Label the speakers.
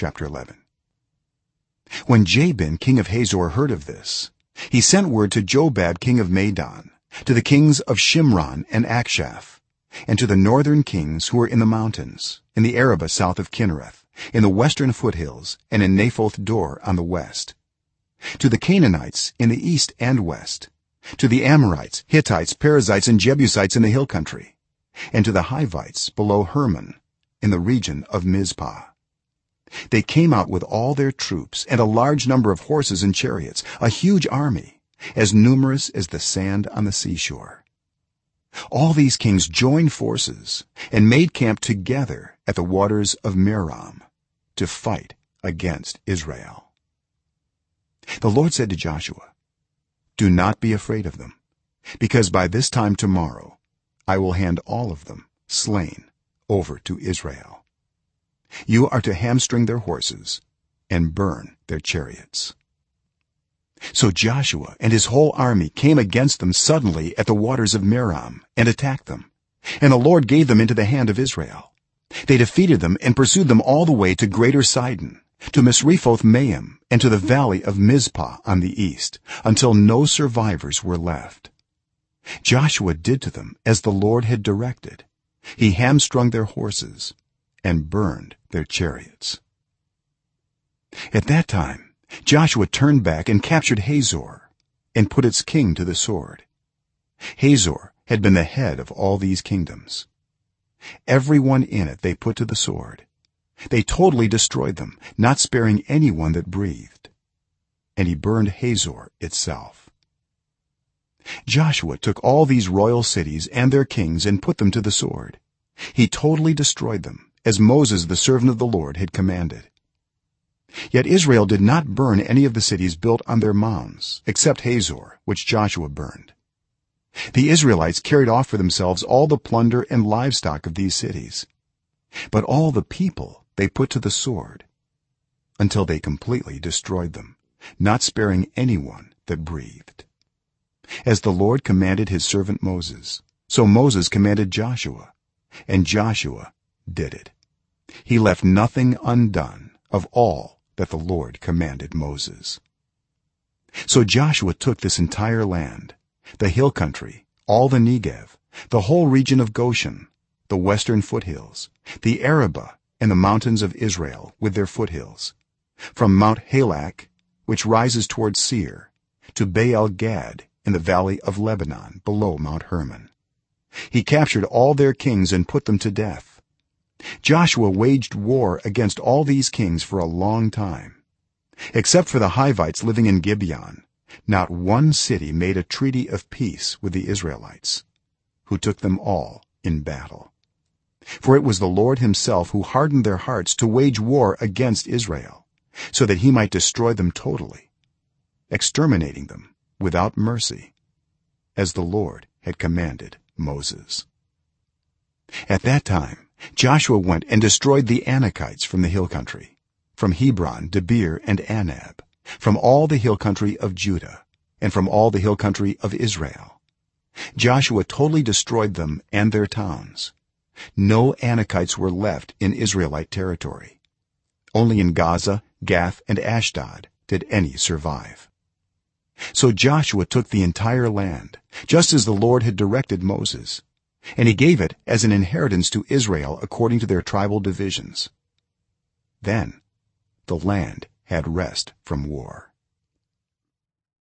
Speaker 1: chapter 11 when jabin king of hazor heard of this he sent word to jobab king of madon to the kings of shimron and achshaph and to the northern kings who were in the mountains in the arabah south of kinnereth in the western foothills and in naphoth dor on the west to the canaanites in the east and west to the amorites hittites perizzites and jebusites in the hill country and to the hivites below hermon in the region of mizpah they came out with all their troops and a large number of horses and chariots a huge army as numerous as the sand on the seashore. All these kings joined forces and made camp together at the waters of merom to fight against israel. The lord said to joshua do not be afraid of them because by this time tomorrow i will hand all of them slain over to israel you are to hamstring their horses and burn their chariots. So joshua and his whole army came against them suddenly at the waters of merom and attacked them. And the lord gave them into the hand of israel. They defeated them and pursued them all the way to greater sidon to misrephoth maim and to the valley of mizpah on the east until no survivors were left. Joshua did to them as the lord had directed. He hamstrung their horses and burned their chariots. At that time joshua turned back and captured hazor and put its king to the sword. Hazor had been the head of all these kingdoms. Everyone in it they put to the sword. They totally destroyed them not sparing anyone that breathed. And he burned hazor itself. Joshua took all these royal cities and their kings and put them to the sword. He totally destroyed them as moses the servant of the lord had commanded. Yet israel did not burn any of the cities built on their mounds except hazor which joshua burned. The israelites carried off for themselves all the plunder and livestock of these cities but all the people they put to the sword until they completely destroyed them not sparing anyone that breathed. As the lord commanded his servant moses so moses commanded joshua and joshua did it. He left nothing undone of all that the lord commanded moses. So joshua took this entire land the hill country all the negev the whole region of goshen the western foothills the arabah and the mountains of israel with their foothills from mount halak which rises toward seir to baal gad in the valley of lebanon below mount hermon. He captured all their kings and put them to death joshua waged war against all these kings for a long time except for the hivites living in gibeon. Not one city made a treaty of peace with the israelites who took them all in battle. For it was the lord himself who hardened their hearts to wage war against israel so that he might destroy them totally exterminating them without mercy as the lord had commanded moses. At that time joshua went and destroyed the anakites from the hill country from hebron debir and anab from all the hill country of judah and from all the hill country of israel. Joshua totally destroyed them and their towns. No anakites were left in israelite territory. Only in gaza gath and ashdod did any survive. So joshua took the entire land just as the lord had directed moses and he gave it as an inheritance to israel according to their tribal divisions. Then the land had rest from war